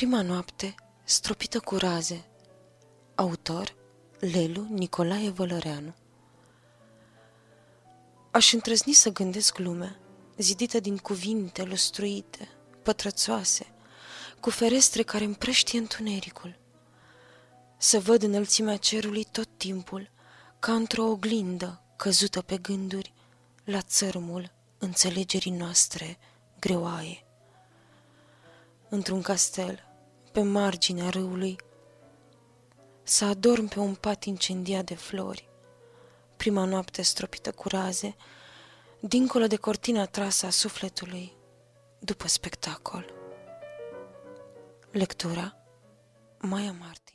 Prima noapte, stropită cu raze. Autor Lelu Nicolae Vălăreanu Aș întrăzni să gândesc lumea, zidită din cuvinte lustruite, pătrățoase, cu ferestre care împrăștie întunericul. Să văd înălțimea cerului tot timpul, ca într-o oglindă căzută pe gânduri, la țărmul înțelegerii noastre greoaie. Într-un castel, pe marginea râului, să adorm pe un pat incendiat de flori, prima noapte stropită cu raze, dincolo de cortina trasă a sufletului, după spectacol. Lectura Maia Martin